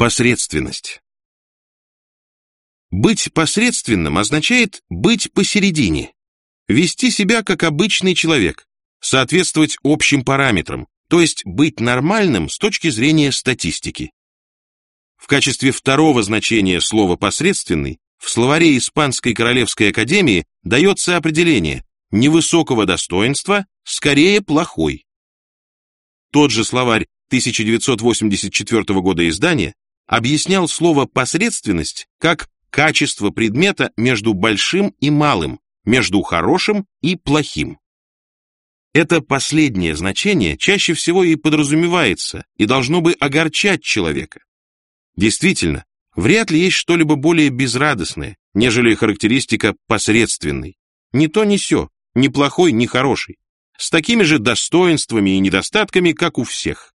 Посредственность. Быть посредственным означает быть посередине, вести себя как обычный человек, соответствовать общим параметрам, то есть быть нормальным с точки зрения статистики. В качестве второго значения слова «посредственный» в словаре Испанской Королевской Академии дается определение невысокого достоинства, скорее плохой. Тот же словарь 1984 года издания объяснял слово «посредственность» как качество предмета между большим и малым, между хорошим и плохим. Это последнее значение чаще всего и подразумевается и должно бы огорчать человека. Действительно, вряд ли есть что-либо более безрадостное, нежели характеристика посредственный. Ни то, ни сё, ни плохой, ни хороший. С такими же достоинствами и недостатками, как у всех.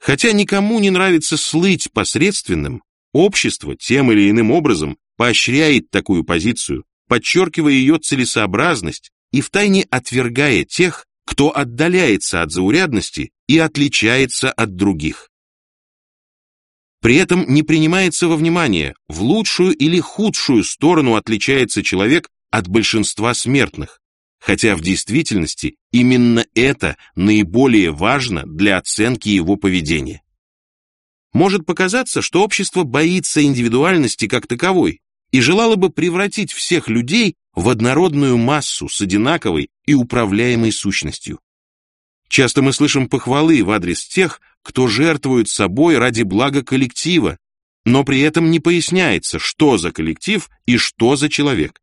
Хотя никому не нравится слыть посредственным, общество тем или иным образом поощряет такую позицию, подчеркивая ее целесообразность и втайне отвергая тех, кто отдаляется от заурядности и отличается от других. При этом не принимается во внимание, в лучшую или худшую сторону отличается человек от большинства смертных, хотя в действительности именно это наиболее важно для оценки его поведения. Может показаться, что общество боится индивидуальности как таковой и желало бы превратить всех людей в однородную массу с одинаковой и управляемой сущностью. Часто мы слышим похвалы в адрес тех, кто жертвует собой ради блага коллектива, но при этом не поясняется, что за коллектив и что за человек.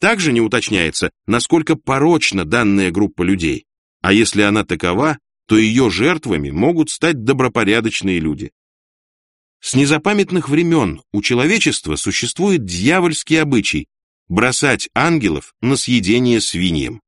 Также не уточняется, насколько порочна данная группа людей, а если она такова, то ее жертвами могут стать добропорядочные люди. С незапамятных времен у человечества существует дьявольский обычай бросать ангелов на съедение свиньям.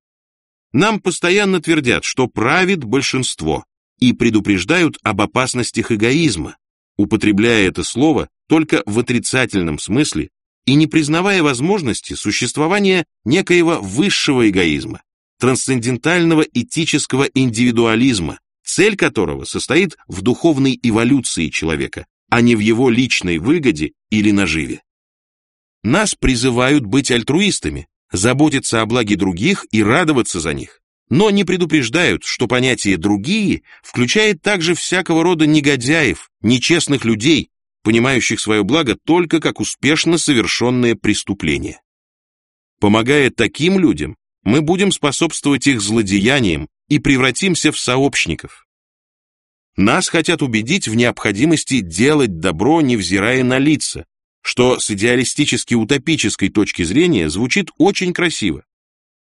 Нам постоянно твердят, что правит большинство, и предупреждают об опасностях эгоизма, употребляя это слово только в отрицательном смысле и не признавая возможности существования некоего высшего эгоизма, трансцендентального этического индивидуализма, цель которого состоит в духовной эволюции человека, а не в его личной выгоде или наживе. Нас призывают быть альтруистами, заботиться о благе других и радоваться за них, но не предупреждают, что понятие «другие» включает также всякого рода негодяев, нечестных людей, понимающих свое благо только как успешно совершенное преступление. Помогая таким людям, мы будем способствовать их злодеяниям и превратимся в сообщников. Нас хотят убедить в необходимости делать добро, невзирая на лица, что с идеалистически-утопической точки зрения звучит очень красиво.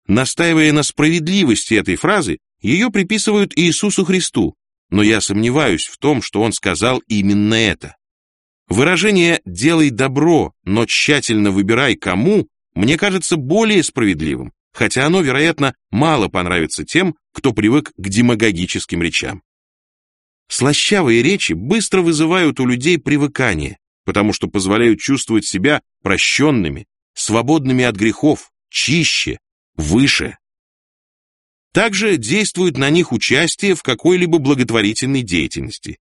Настаивая на справедливости этой фразы, ее приписывают Иисусу Христу, но я сомневаюсь в том, что он сказал именно это. Выражение «делай добро, но тщательно выбирай кому» мне кажется более справедливым, хотя оно, вероятно, мало понравится тем, кто привык к демагогическим речам. Слащавые речи быстро вызывают у людей привыкание, потому что позволяют чувствовать себя прощенными, свободными от грехов, чище, выше. Также действует на них участие в какой-либо благотворительной деятельности.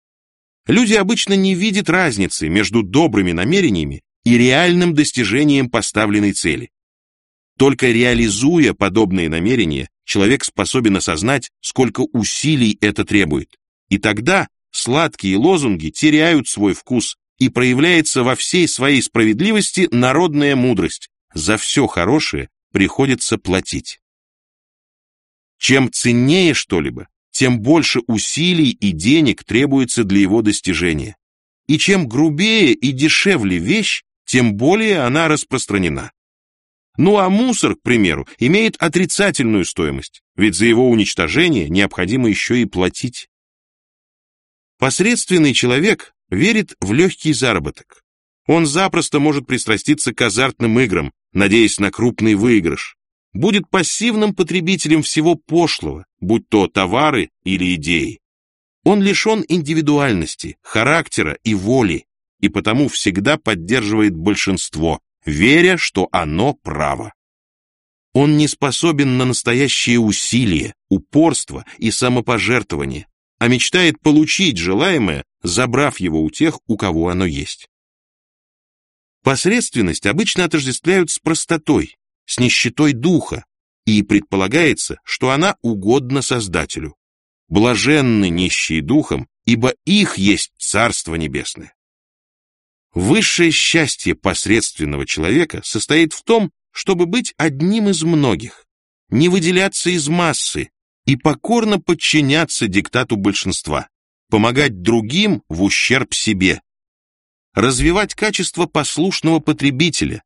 Люди обычно не видят разницы между добрыми намерениями и реальным достижением поставленной цели. Только реализуя подобные намерения, человек способен осознать, сколько усилий это требует. И тогда сладкие лозунги теряют свой вкус и проявляется во всей своей справедливости народная мудрость. За все хорошее приходится платить. Чем ценнее что-либо, тем больше усилий и денег требуется для его достижения. И чем грубее и дешевле вещь, тем более она распространена. Ну а мусор, к примеру, имеет отрицательную стоимость, ведь за его уничтожение необходимо еще и платить. Посредственный человек верит в легкий заработок. Он запросто может пристраститься к азартным играм, надеясь на крупный выигрыш будет пассивным потребителем всего пошлого, будь то товары или идеи. Он лишен индивидуальности, характера и воли, и потому всегда поддерживает большинство, веря, что оно право. Он не способен на настоящие усилия, упорство и самопожертвование, а мечтает получить желаемое, забрав его у тех, у кого оно есть. Посредственность обычно отождествляют с простотой, с нищетой духа, и предполагается, что она угодна Создателю. Блаженны нищие духом, ибо их есть Царство Небесное. Высшее счастье посредственного человека состоит в том, чтобы быть одним из многих, не выделяться из массы и покорно подчиняться диктату большинства, помогать другим в ущерб себе, развивать качество послушного потребителя,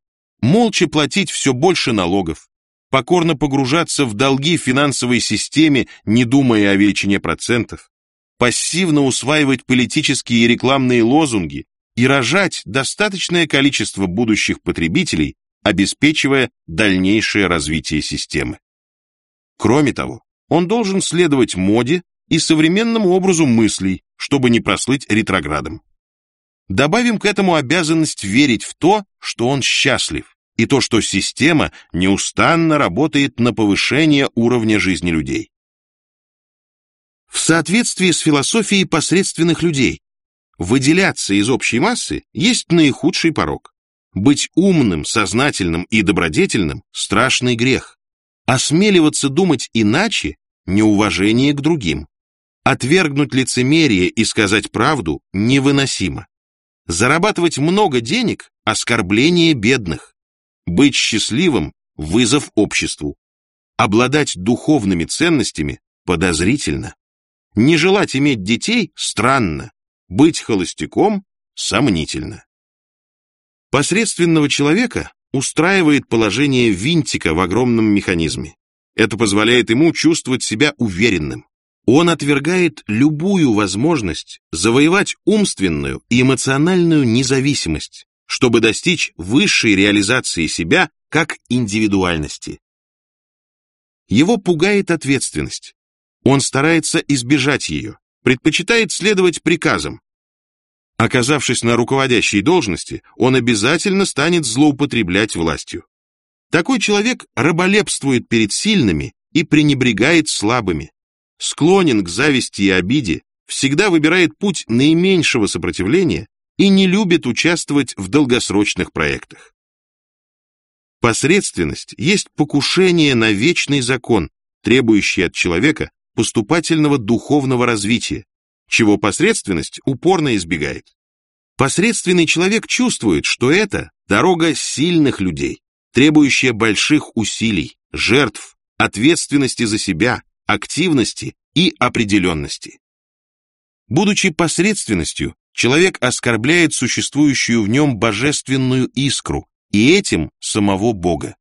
молча платить все больше налогов, покорно погружаться в долги финансовой системе, не думая о величине процентов, пассивно усваивать политические и рекламные лозунги и рожать достаточное количество будущих потребителей, обеспечивая дальнейшее развитие системы. Кроме того, он должен следовать моде и современному образу мыслей, чтобы не прослыть ретроградом. Добавим к этому обязанность верить в то, что он счастлив, и то, что система неустанно работает на повышение уровня жизни людей. В соответствии с философией посредственных людей, выделяться из общей массы есть наихудший порог. Быть умным, сознательным и добродетельным – страшный грех. Осмеливаться думать иначе – неуважение к другим. Отвергнуть лицемерие и сказать правду невыносимо. Зарабатывать много денег – оскорбление бедных. Быть счастливым – вызов обществу. Обладать духовными ценностями – подозрительно. Не желать иметь детей – странно. Быть холостяком – сомнительно. Посредственного человека устраивает положение винтика в огромном механизме. Это позволяет ему чувствовать себя уверенным. Он отвергает любую возможность завоевать умственную и эмоциональную независимость, чтобы достичь высшей реализации себя как индивидуальности. Его пугает ответственность. Он старается избежать ее, предпочитает следовать приказам. Оказавшись на руководящей должности, он обязательно станет злоупотреблять властью. Такой человек раболепствует перед сильными и пренебрегает слабыми, склонен к зависти и обиде, всегда выбирает путь наименьшего сопротивления и не любит участвовать в долгосрочных проектах. Посредственность есть покушение на вечный закон, требующий от человека поступательного духовного развития, чего посредственность упорно избегает. Посредственный человек чувствует, что это дорога сильных людей, требующая больших усилий, жертв, ответственности за себя, активности и определенности. Будучи посредственностью, человек оскорбляет существующую в нем божественную искру и этим самого Бога.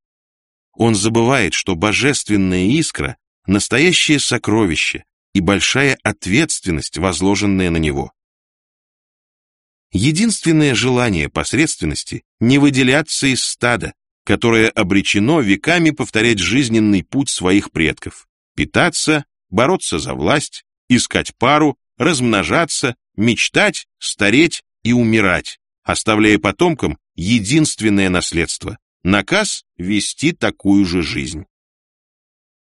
Он забывает, что божественная искра – настоящее сокровище и большая ответственность, возложенная на него. Единственное желание посредственности – не выделяться из стада, которое обречено веками повторять жизненный путь своих предков питаться, бороться за власть, искать пару, размножаться, мечтать, стареть и умирать, оставляя потомкам единственное наследство – наказ вести такую же жизнь.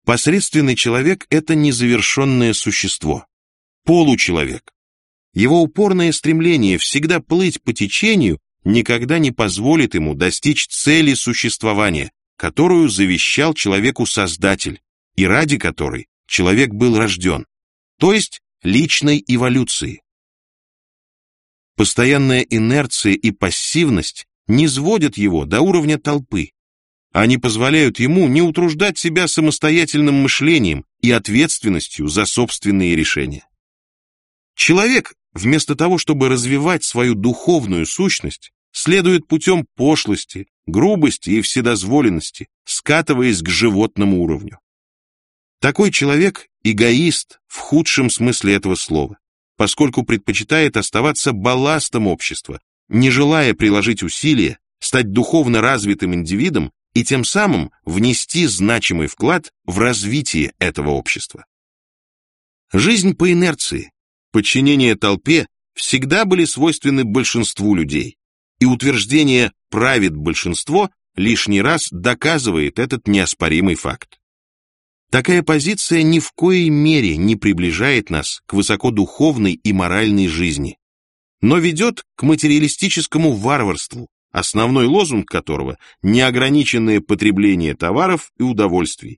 Посредственный человек – это незавершенное существо, получеловек. Его упорное стремление всегда плыть по течению никогда не позволит ему достичь цели существования, которую завещал человеку Создатель, и ради которой человек был рожден, то есть личной эволюции. Постоянная инерция и пассивность не сводят его до уровня толпы. Они позволяют ему не утруждать себя самостоятельным мышлением и ответственностью за собственные решения. Человек, вместо того, чтобы развивать свою духовную сущность, следует путем пошлости, грубости и вседозволенности, скатываясь к животному уровню. Такой человек – эгоист в худшем смысле этого слова, поскольку предпочитает оставаться балластом общества, не желая приложить усилия, стать духовно развитым индивидом и тем самым внести значимый вклад в развитие этого общества. Жизнь по инерции, подчинение толпе всегда были свойственны большинству людей, и утверждение «правит большинство» лишний раз доказывает этот неоспоримый факт. Такая позиция ни в коей мере не приближает нас к высокодуховной и моральной жизни, но ведет к материалистическому варварству, основной лозунг которого – неограниченное потребление товаров и удовольствий,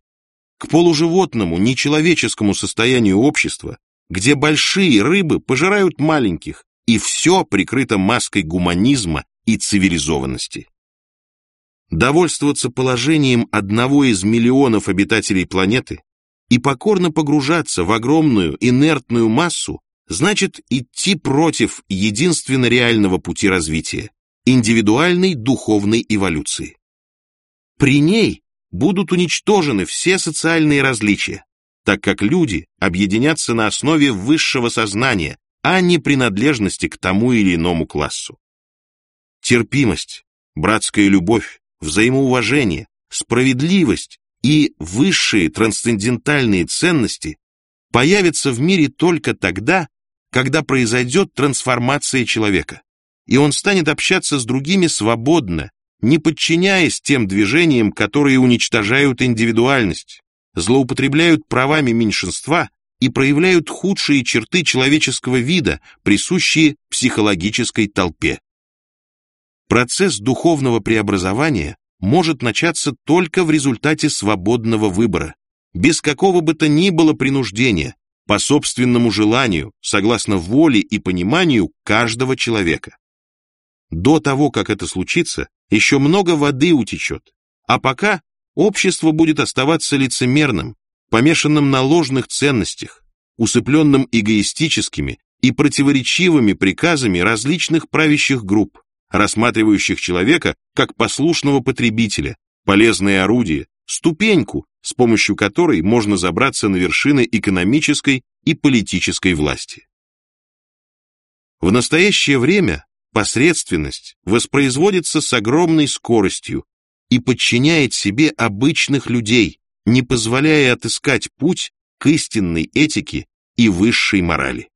к полуживотному, нечеловеческому состоянию общества, где большие рыбы пожирают маленьких, и все прикрыто маской гуманизма и цивилизованности. Довольствоваться положением одного из миллионов обитателей планеты и покорно погружаться в огромную инертную массу значит идти против единственно реального пути развития – индивидуальной духовной эволюции. При ней будут уничтожены все социальные различия, так как люди объединятся на основе высшего сознания, а не принадлежности к тому или иному классу. Терпимость, братская любовь, взаимоуважение, справедливость и высшие трансцендентальные ценности появятся в мире только тогда, когда произойдет трансформация человека, и он станет общаться с другими свободно, не подчиняясь тем движениям, которые уничтожают индивидуальность, злоупотребляют правами меньшинства и проявляют худшие черты человеческого вида, присущие психологической толпе. Процесс духовного преобразования может начаться только в результате свободного выбора, без какого бы то ни было принуждения, по собственному желанию, согласно воле и пониманию каждого человека. До того, как это случится, еще много воды утечет, а пока общество будет оставаться лицемерным, помешанным на ложных ценностях, усыпленным эгоистическими и противоречивыми приказами различных правящих групп, рассматривающих человека как послушного потребителя, полезное орудие, ступеньку, с помощью которой можно забраться на вершины экономической и политической власти. В настоящее время посредственность воспроизводится с огромной скоростью и подчиняет себе обычных людей, не позволяя отыскать путь к истинной этике и высшей морали.